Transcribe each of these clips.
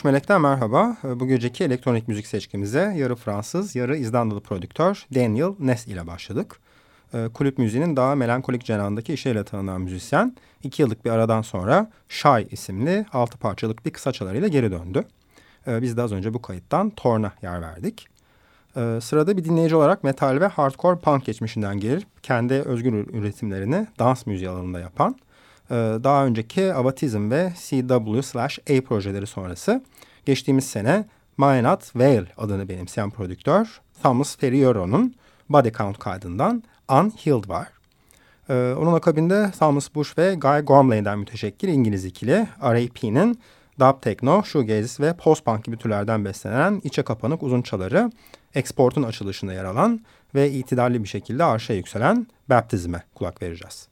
13 Melek'ten merhaba. Bu geceki elektronik müzik seçkimize yarı Fransız, yarı İzlandalı prodüktör Daniel Ness ile başladık. Ee, kulüp müziğinin daha melankolik cenahındaki işiyle tanınan müzisyen, iki yıllık bir aradan sonra Shy isimli altı parçalık bir kısa çalarıyla geri döndü. Ee, biz de az önce bu kayıttan Torn'a yer verdik. Ee, sırada bir dinleyici olarak metal ve hardcore punk geçmişinden gelip kendi özgür üretimlerini dans müziği alanında yapan ee, daha önceki Avatizm ve CW/A projeleri sonrası geçtiğimiz sene Maynard Vale adını benimseyen prodüktör Thomas Ferriero'nun Body Count kaydından Unhealed var. Ee, onun akabinde Thomas Bush ve Guy Gormley'den müteşekkir İngiliz ikili R.A.P'nin dub techno, shoegaze ve post-punk gibi türlerden beslenen içe kapanık uzun çaları Export'un açılışında yer alan ve itidalli bir şekilde arşa yükselen Baptizm'e kulak vereceğiz.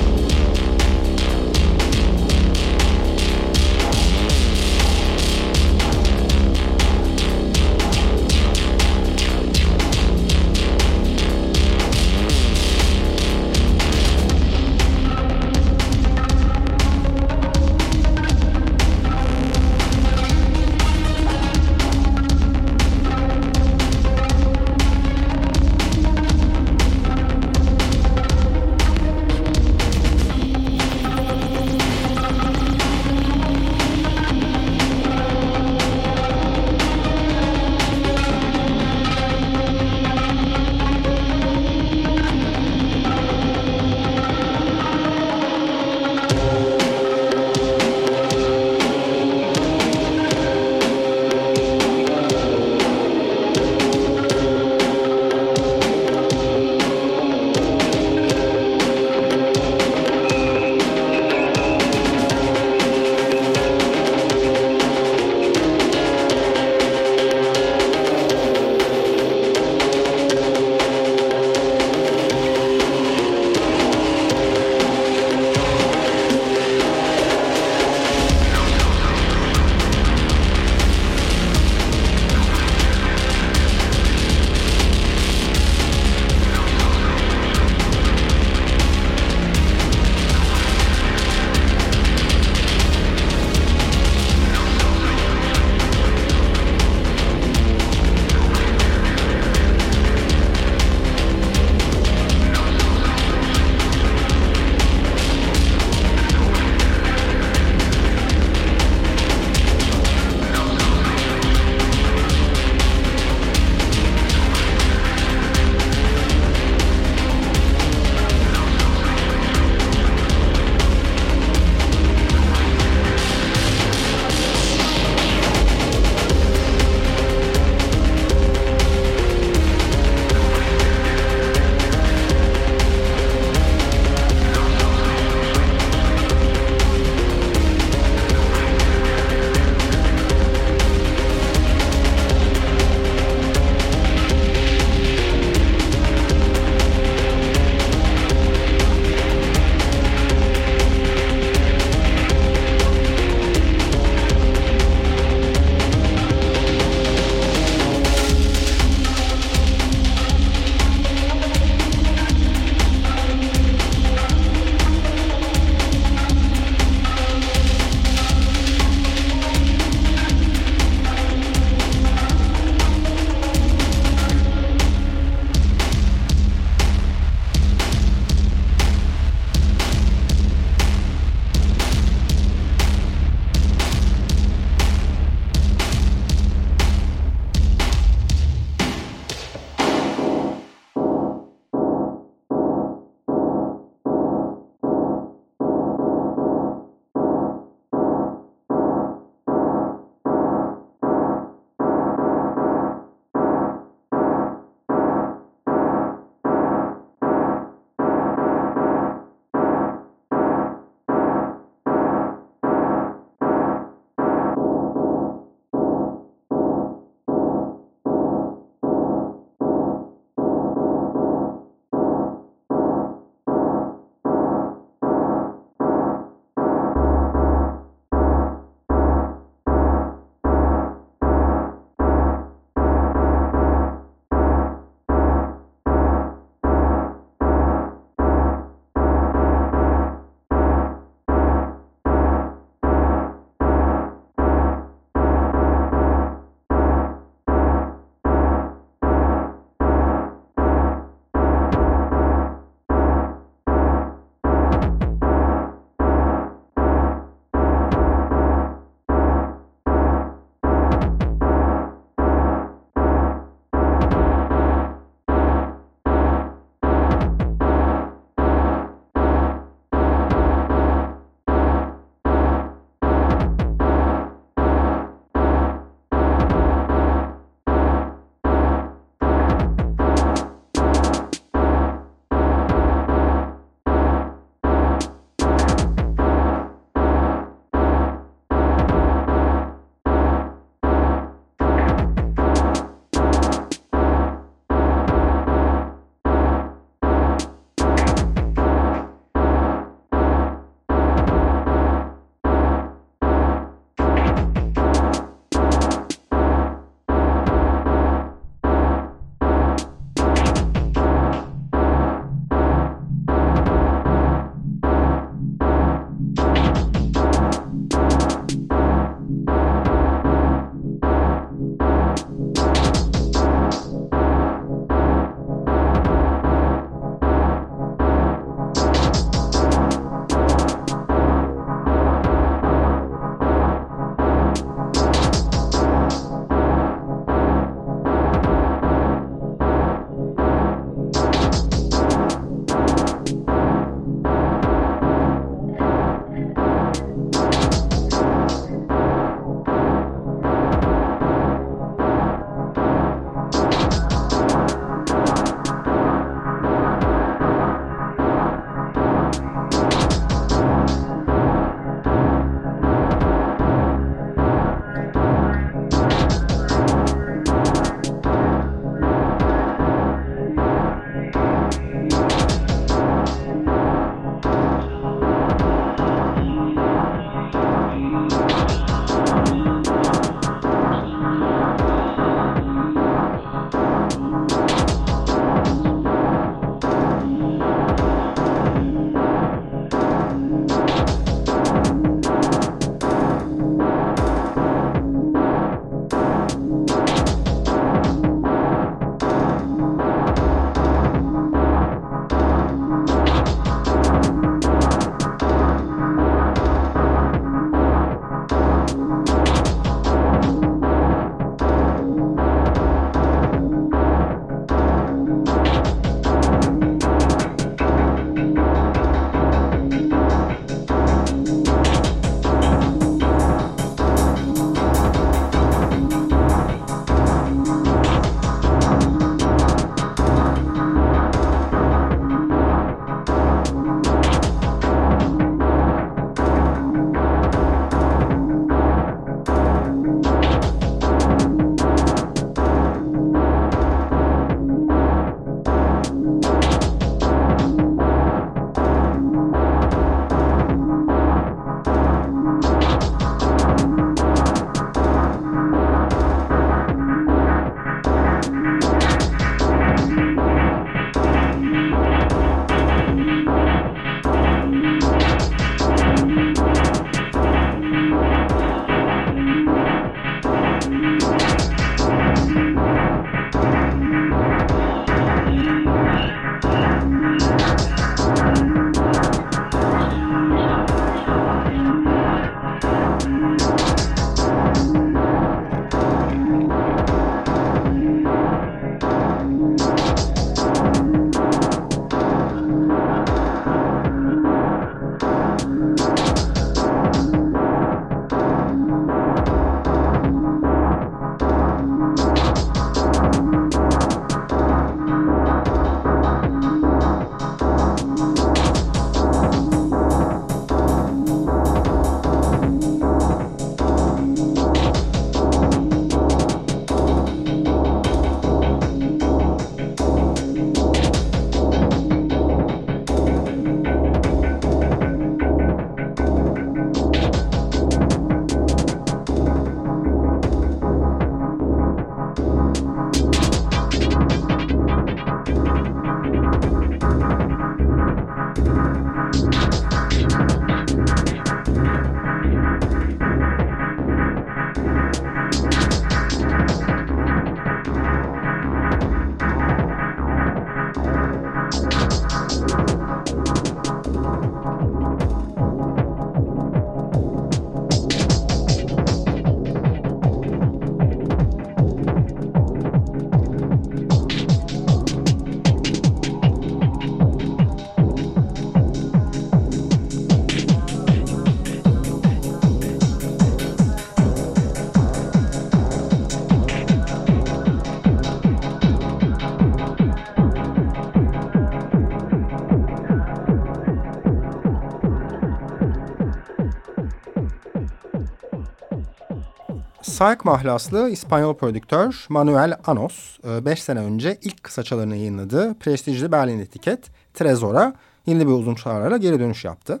Psych mahlaslı İspanyol prodüktör Manuel Anos 5 e, sene önce ilk kısaçalarını yayınladığı prestijli Berlin etiket Trezor'a yeni bir uzun çağrıyla geri dönüş yaptı.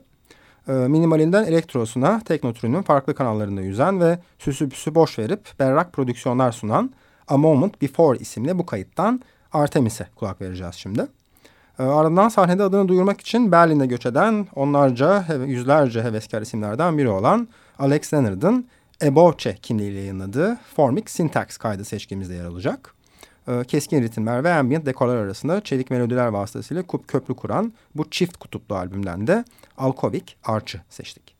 E, minimalinden elektrosuna tekno türünün farklı kanallarında yüzen ve süsü püsü boş verip berrak prodüksiyonlar sunan A Moment Before isimli bu kayıttan Artemis'e kulak vereceğiz şimdi. E, ardından sahnede adını duyurmak için Berlin'e göç eden onlarca, yüzlerce heveskar isimlerden biri olan Alex Leonard'ın Eboche kimliğiyle yayınladığı Formic Syntax kaydı seçkimizde yer alacak. Ee, keskin ritimler ve ambient dekorlar arasında çelik melodiler vasıtasıyla köprü kuran bu çift kutuplu albümden de Alkovik Arch'ı seçtik.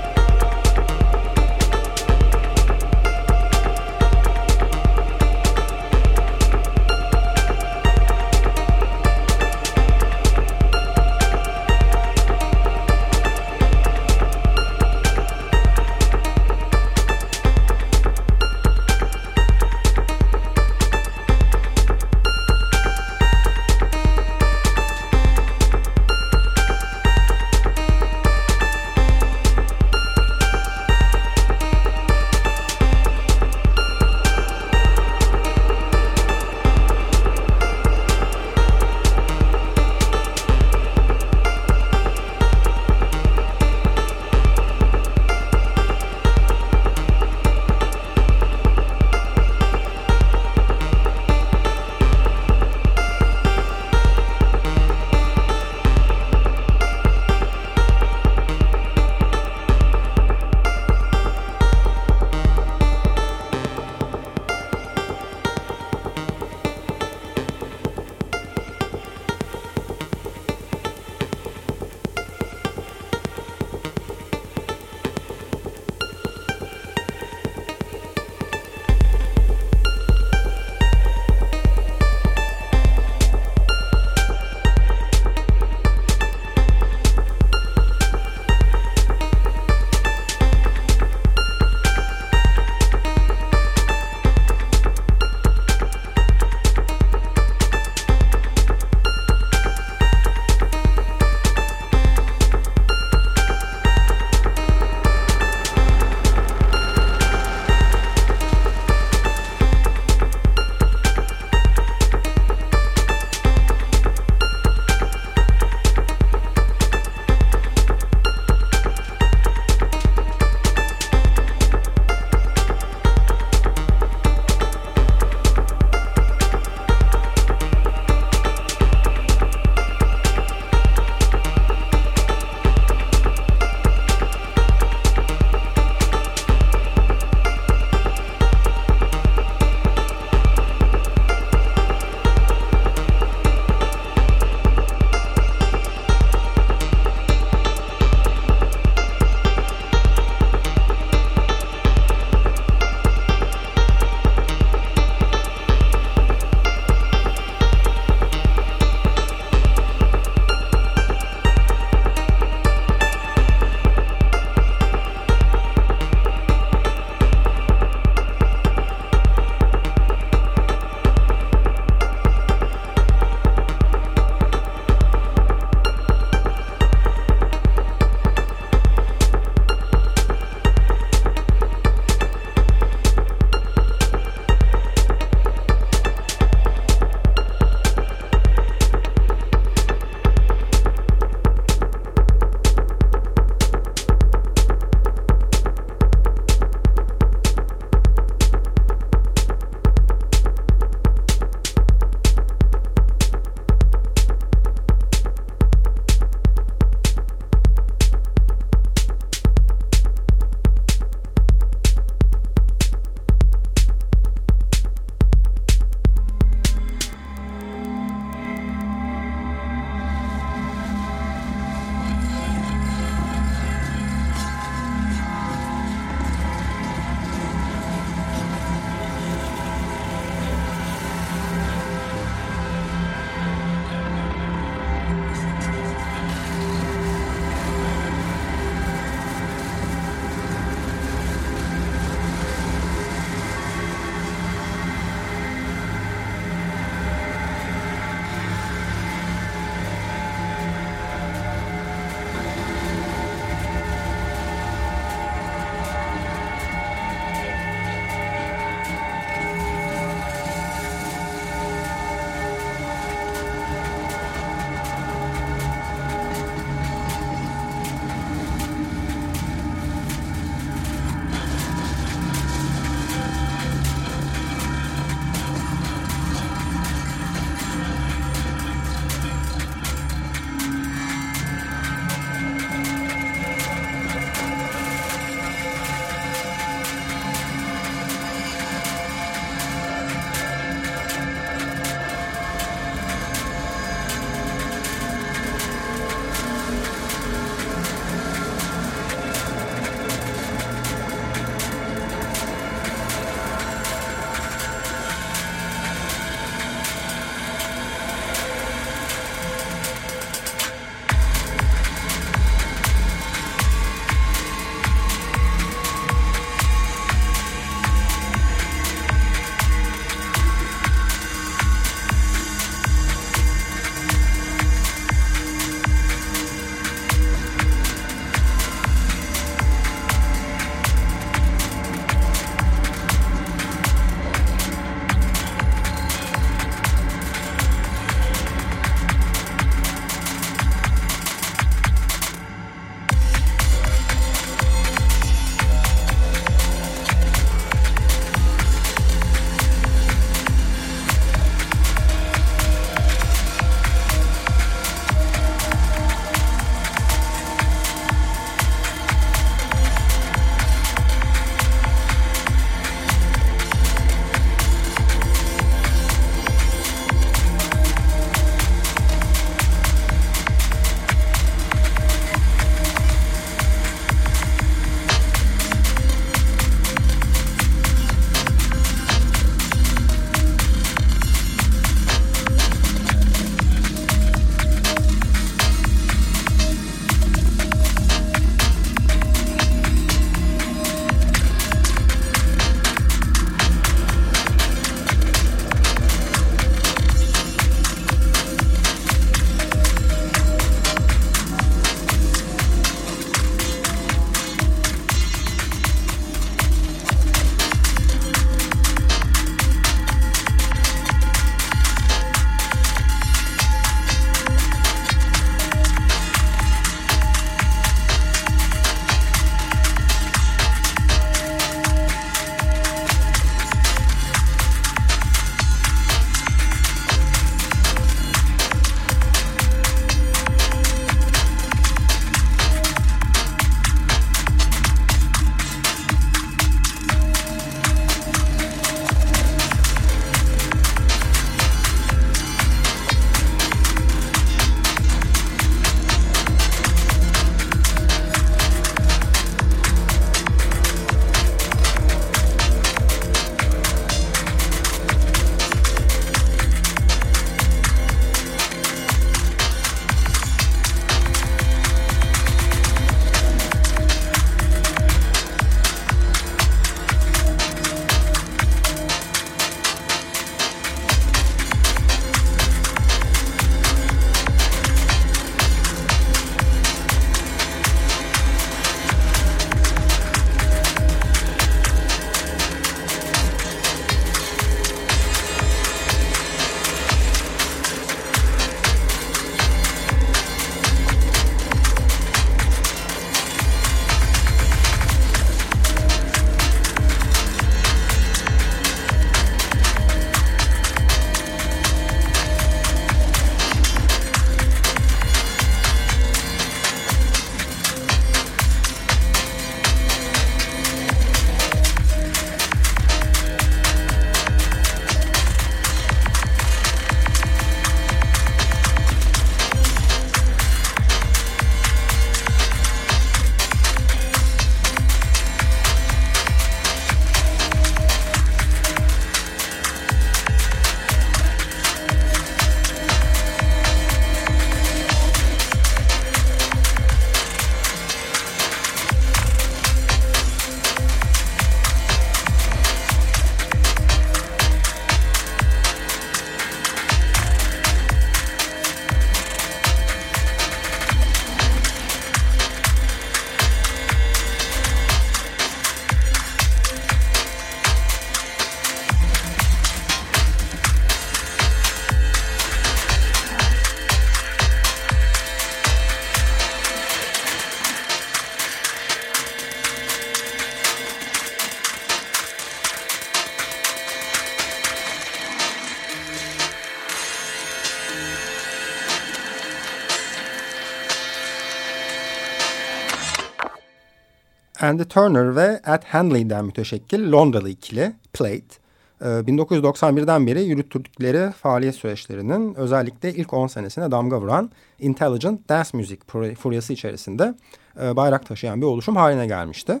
Andy Turner ve Ed Handley'den müteşekkil Londralı ikili Plate, 1991'den beri yürüttürdükleri faaliyet süreçlerinin özellikle ilk 10 senesine damga vuran Intelligent Dance Music furyası içerisinde e, bayrak taşıyan bir oluşum haline gelmişti.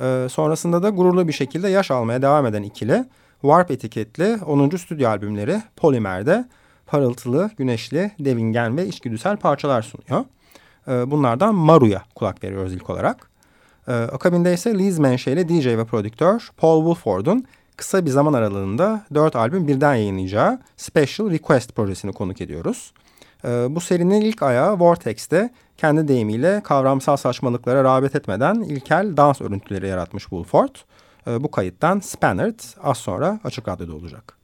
E, sonrasında da gururlu bir şekilde yaş almaya devam eden ikili Warp etiketli 10. stüdyo albümleri Polymer'de parıltılı, güneşli, devingen ve içgüdüsel parçalar sunuyor. E, bunlardan Maru'ya kulak veriyoruz ilk olarak. Akabinde ise Liz menşeli DJ ve prodüktör Paul Woolford'un kısa bir zaman aralığında dört albüm birden yayınlayacağı Special Request projesini konuk ediyoruz. Ee, bu serinin ilk ayağı Vortex'te kendi deyimiyle kavramsal saçmalıklara rağbet etmeden ilkel dans örüntüleri yaratmış Woolford. Ee, bu kayıttan Spannert az sonra Açık Radyo'da olacak.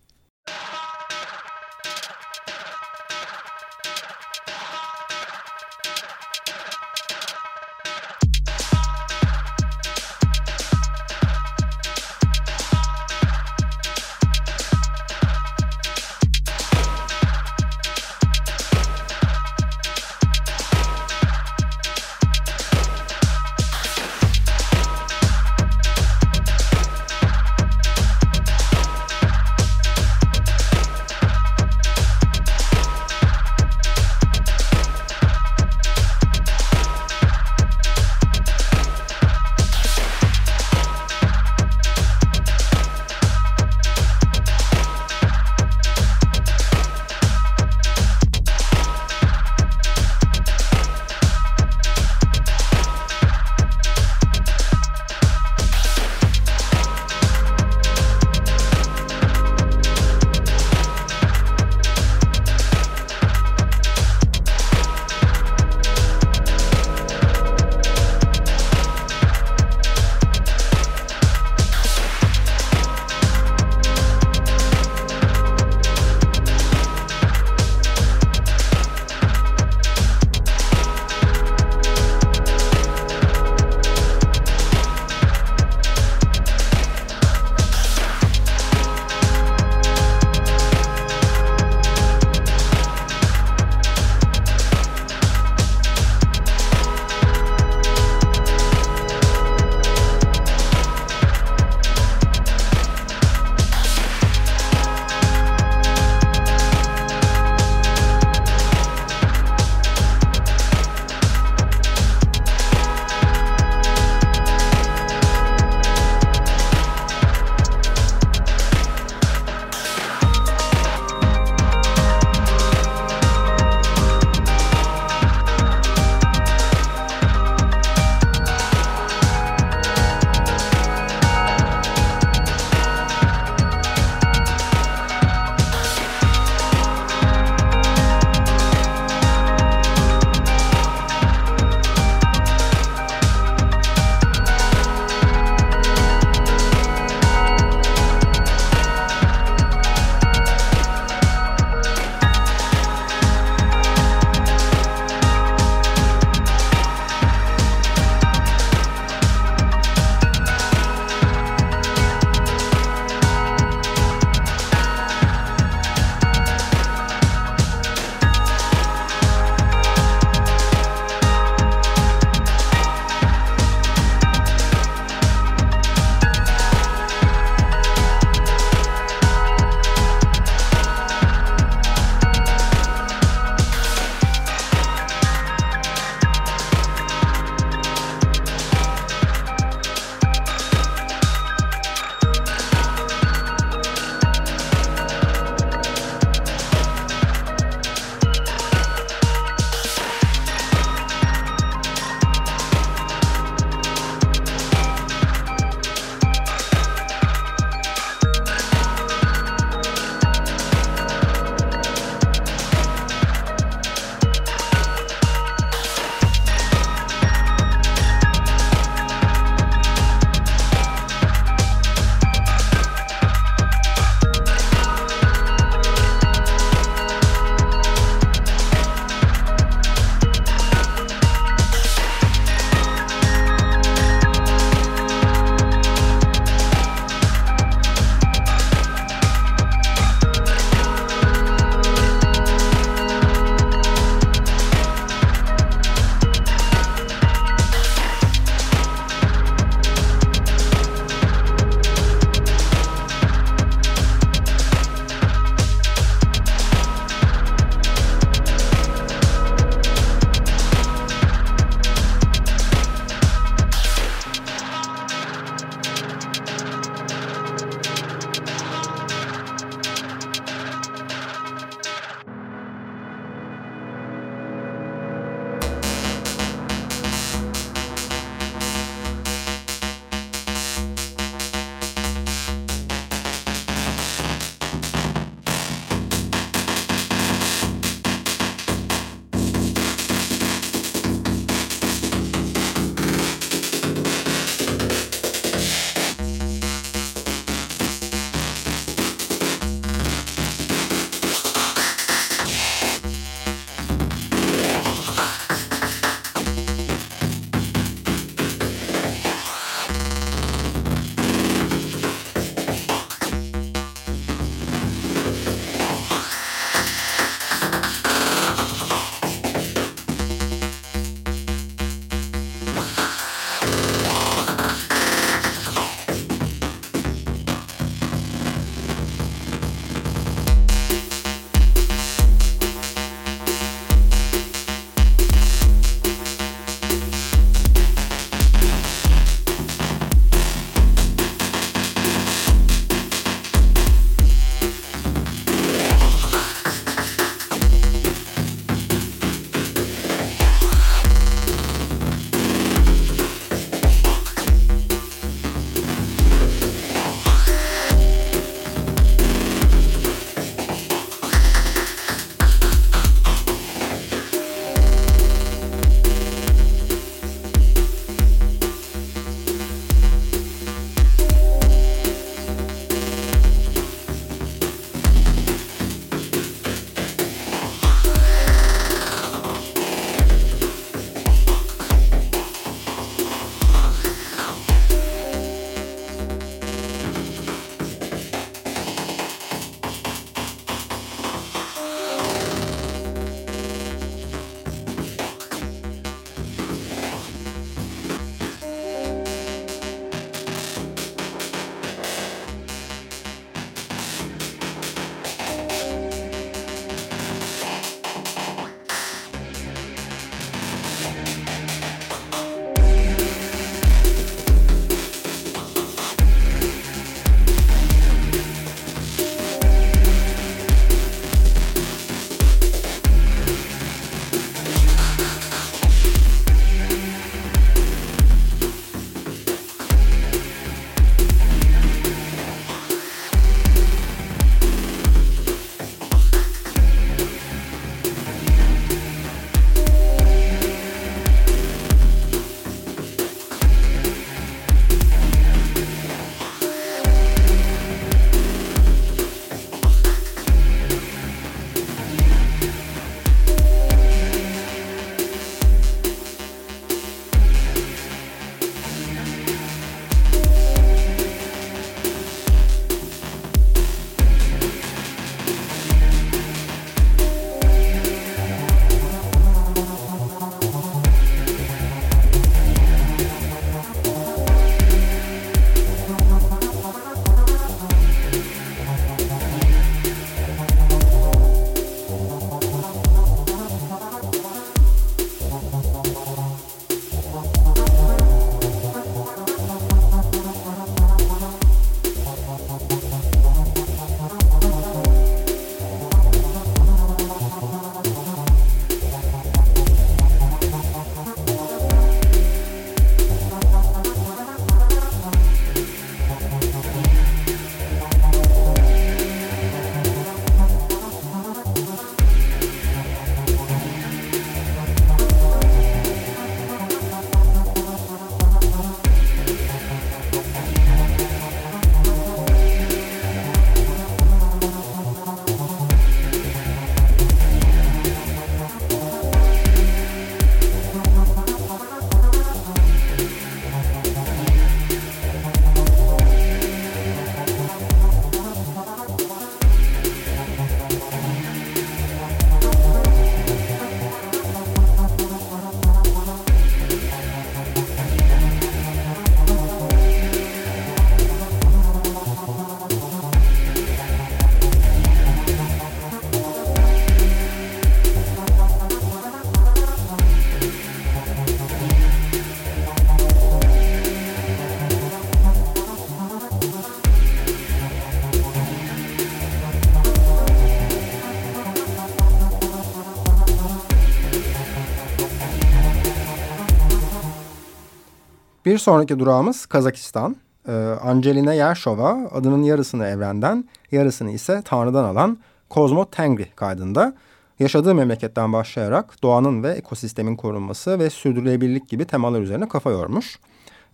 Bir sonraki durağımız Kazakistan. Ee, Angelina Yershova adının yarısını evrenden, yarısını ise Tanrı'dan alan Kozmo Tengri kaydında yaşadığı memleketten başlayarak doğanın ve ekosistemin korunması ve sürdürülebilirlik gibi temalar üzerine kafa yormuş.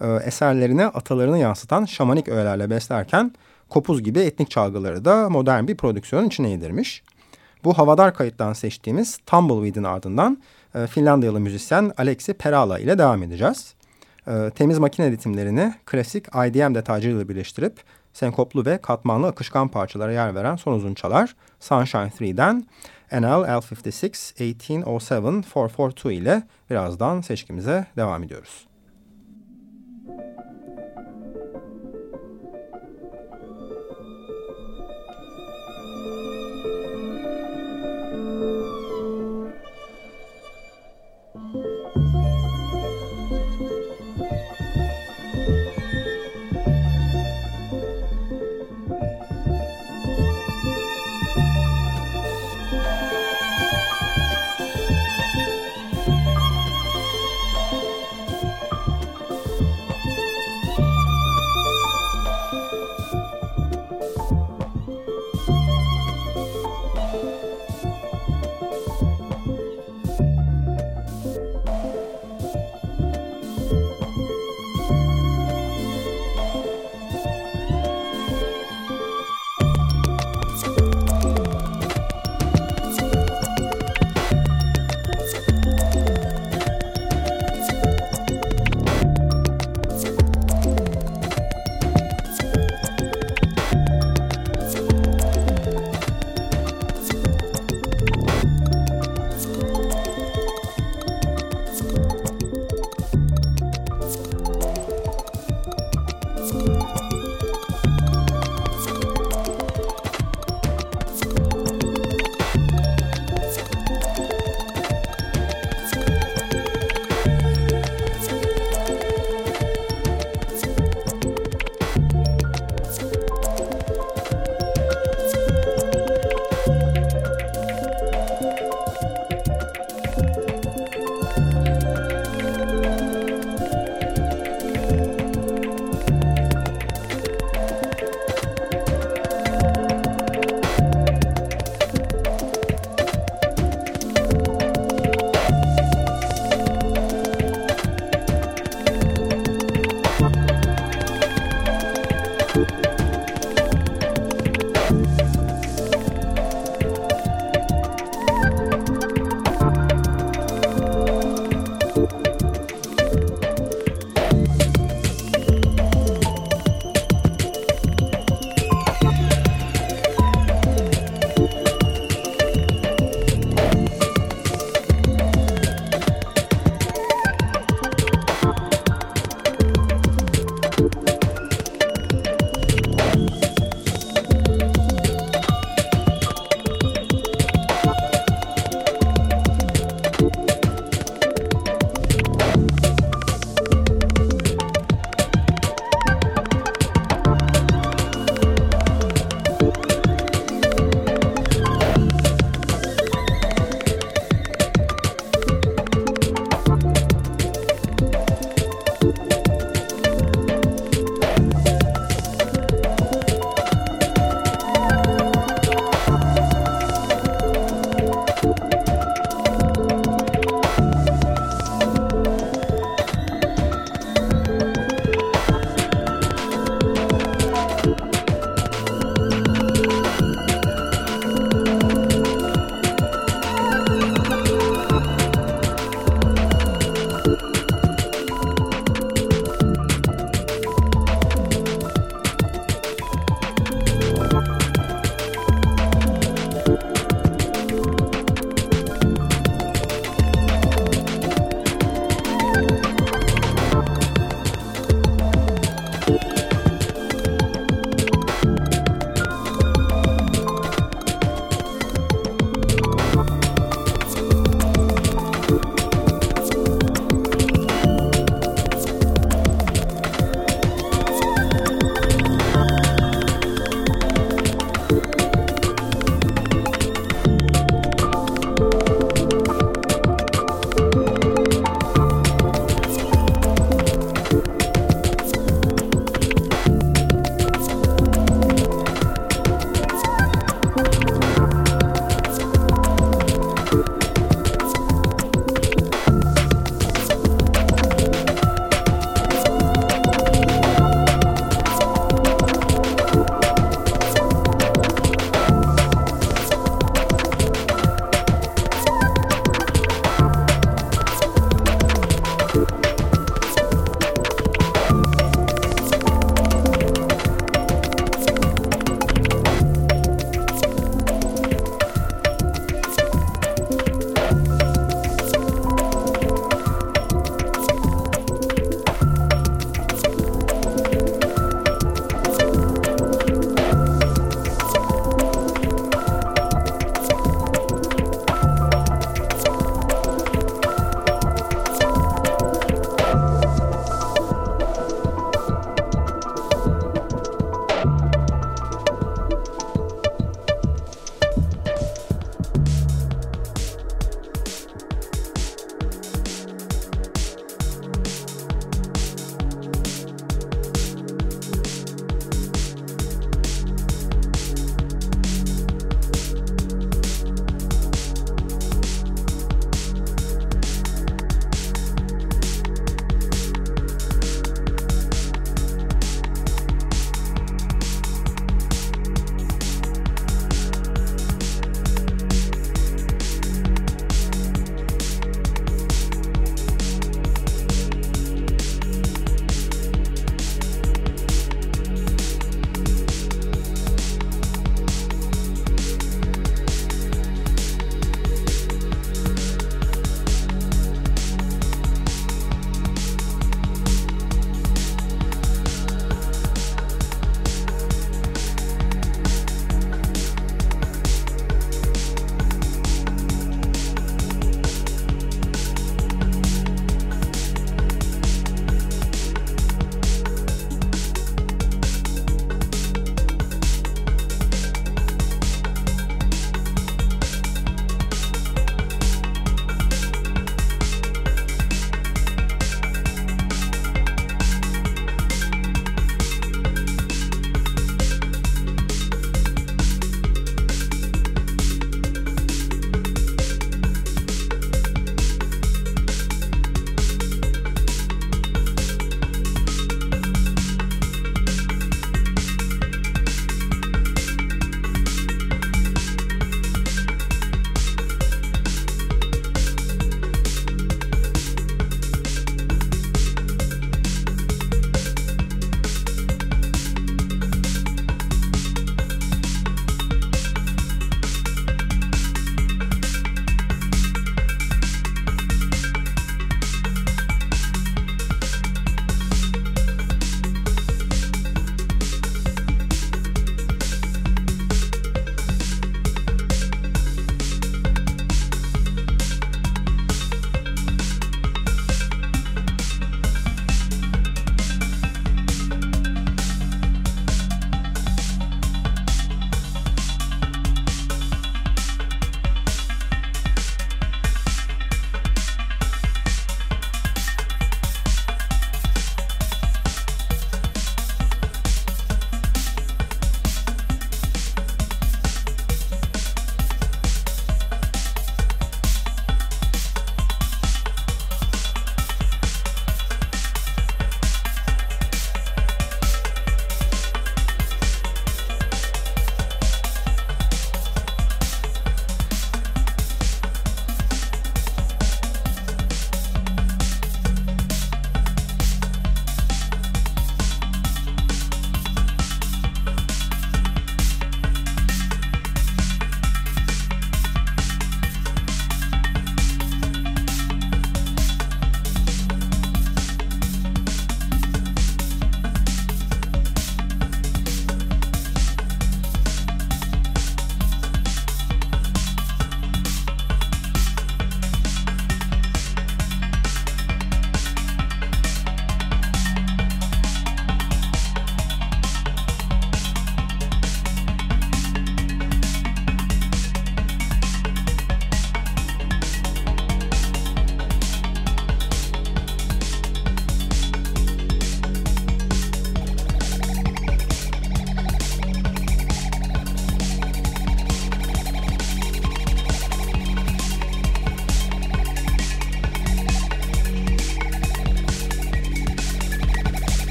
Ee, eserlerine atalarını yansıtan şamanik öğelerle beslerken kopuz gibi etnik çalgıları da modern bir prodüksiyonun içine yedirmiş. Bu havadar kayıttan seçtiğimiz Tumbleweed'in ardından e, Finlandiyalı müzisyen Alexi Perala ile devam edeceğiz. E, temiz makine ritimlerini klasik IDM detaycıyla birleştirip senkoplu ve katmanlı akışkan parçalara yer veren son uzun çalar Sunshine 3'den NL L56 1807 442 ile birazdan seçkimize devam ediyoruz.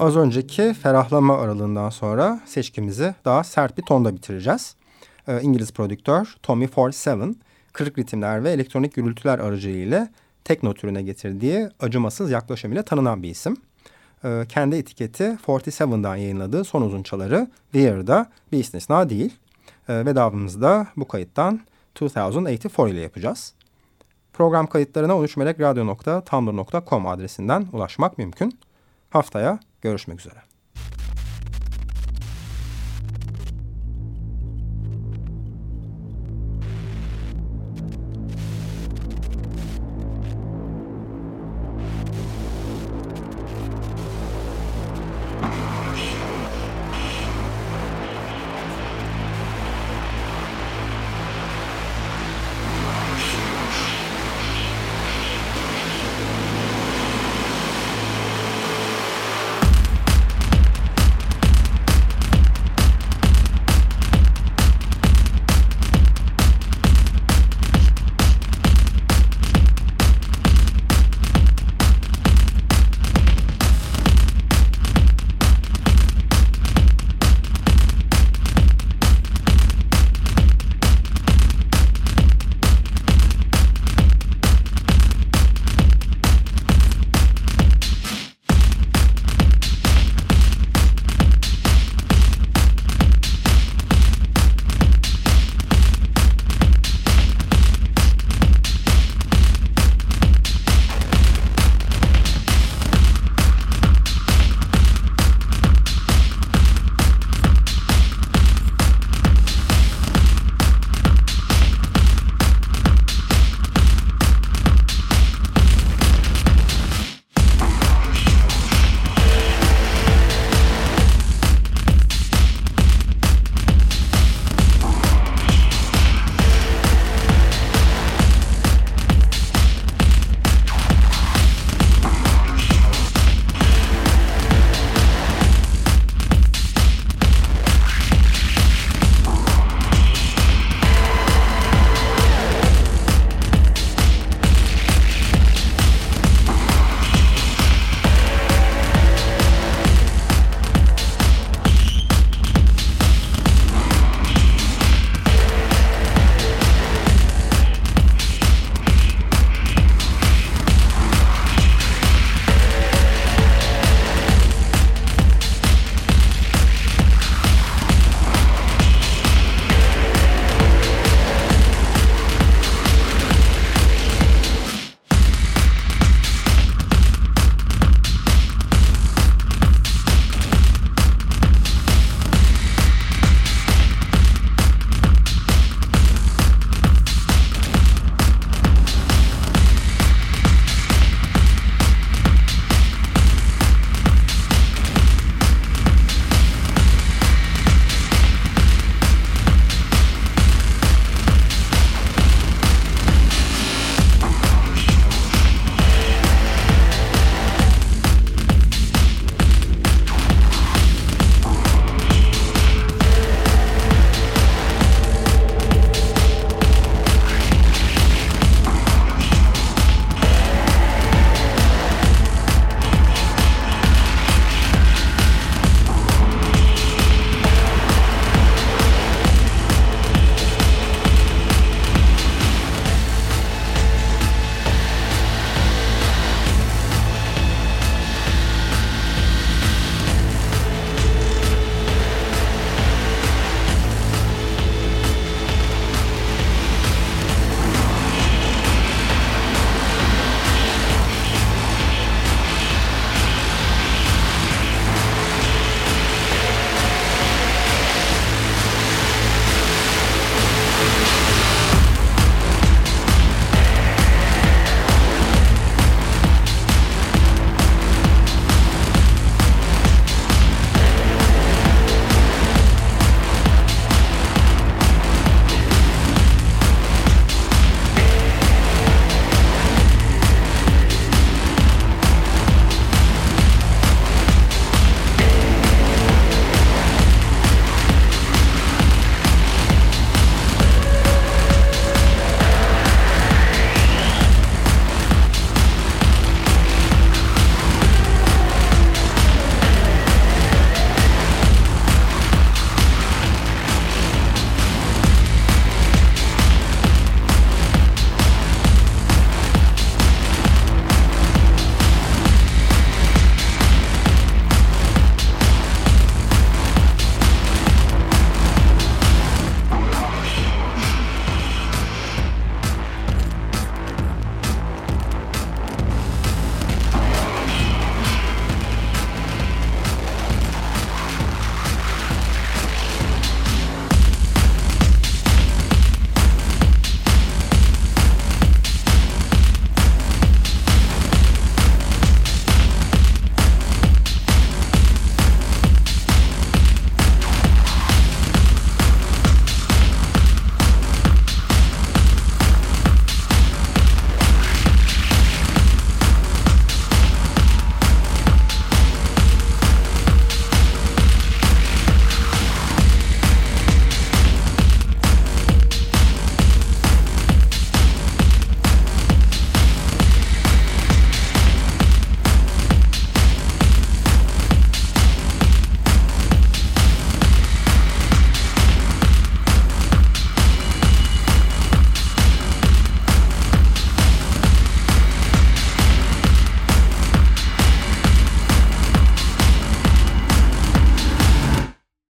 Az önceki ferahlama aralığından sonra seçkimizi daha sert bir tonda bitireceğiz. Ee, İngiliz prodüktör Tommy 47, kırık ritimler ve elektronik gürültüler aracılığıyla tekno türüne getirdiği acımasız yaklaşımıyla tanınan bir isim. Ee, kendi etiketi 47'dan yayınladığı son uzunçaları Weir'da bir istisna değil. Ee, vedamımızı da bu kayıttan 2084 ile yapacağız. Program kayıtlarına 13melekradyo.tumblr.com adresinden ulaşmak mümkün. Haftaya görüşmek üzere.